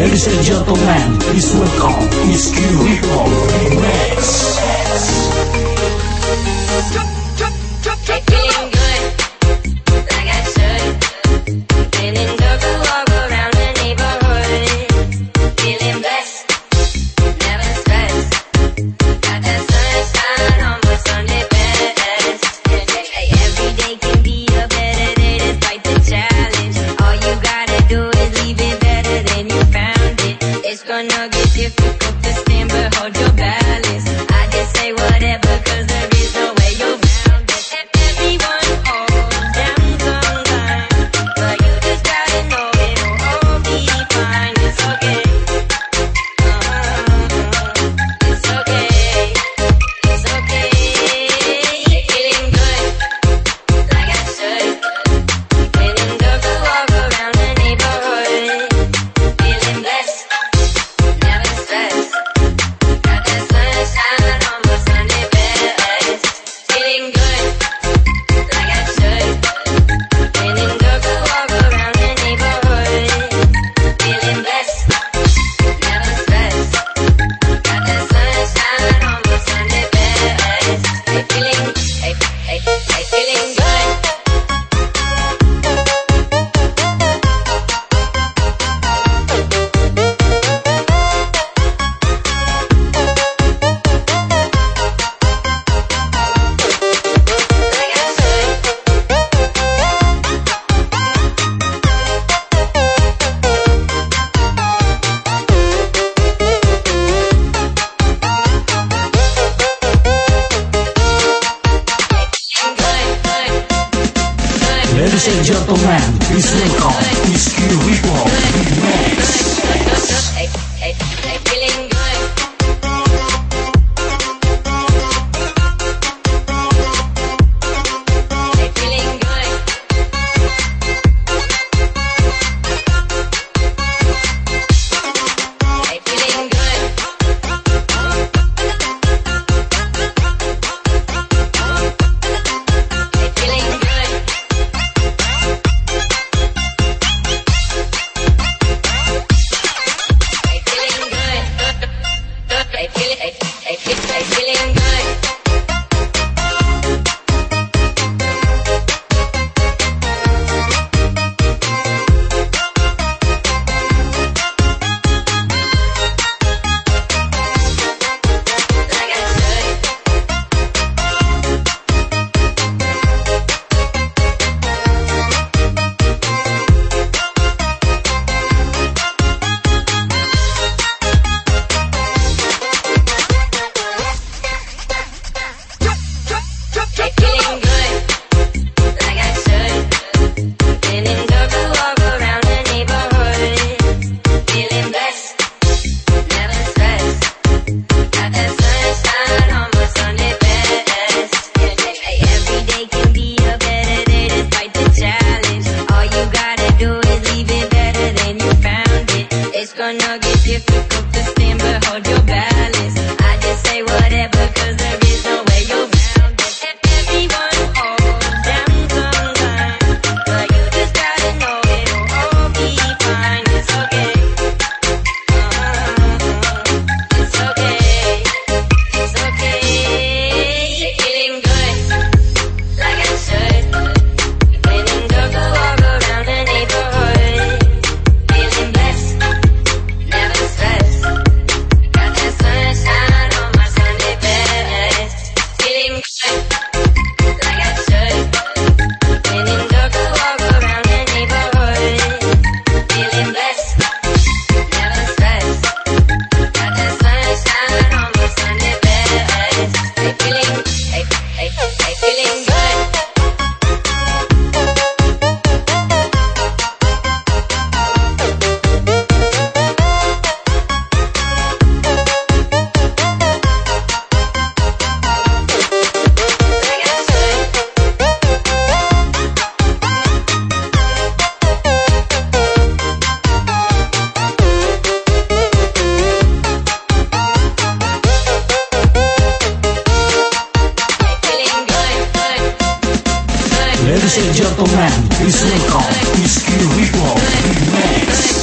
Ladies and gentlemen, please welcome Miss Q Hip Ladies and gentlemen, please welcome Whiskey Report Remix. Hey, Is hip Is it's skill hip hop.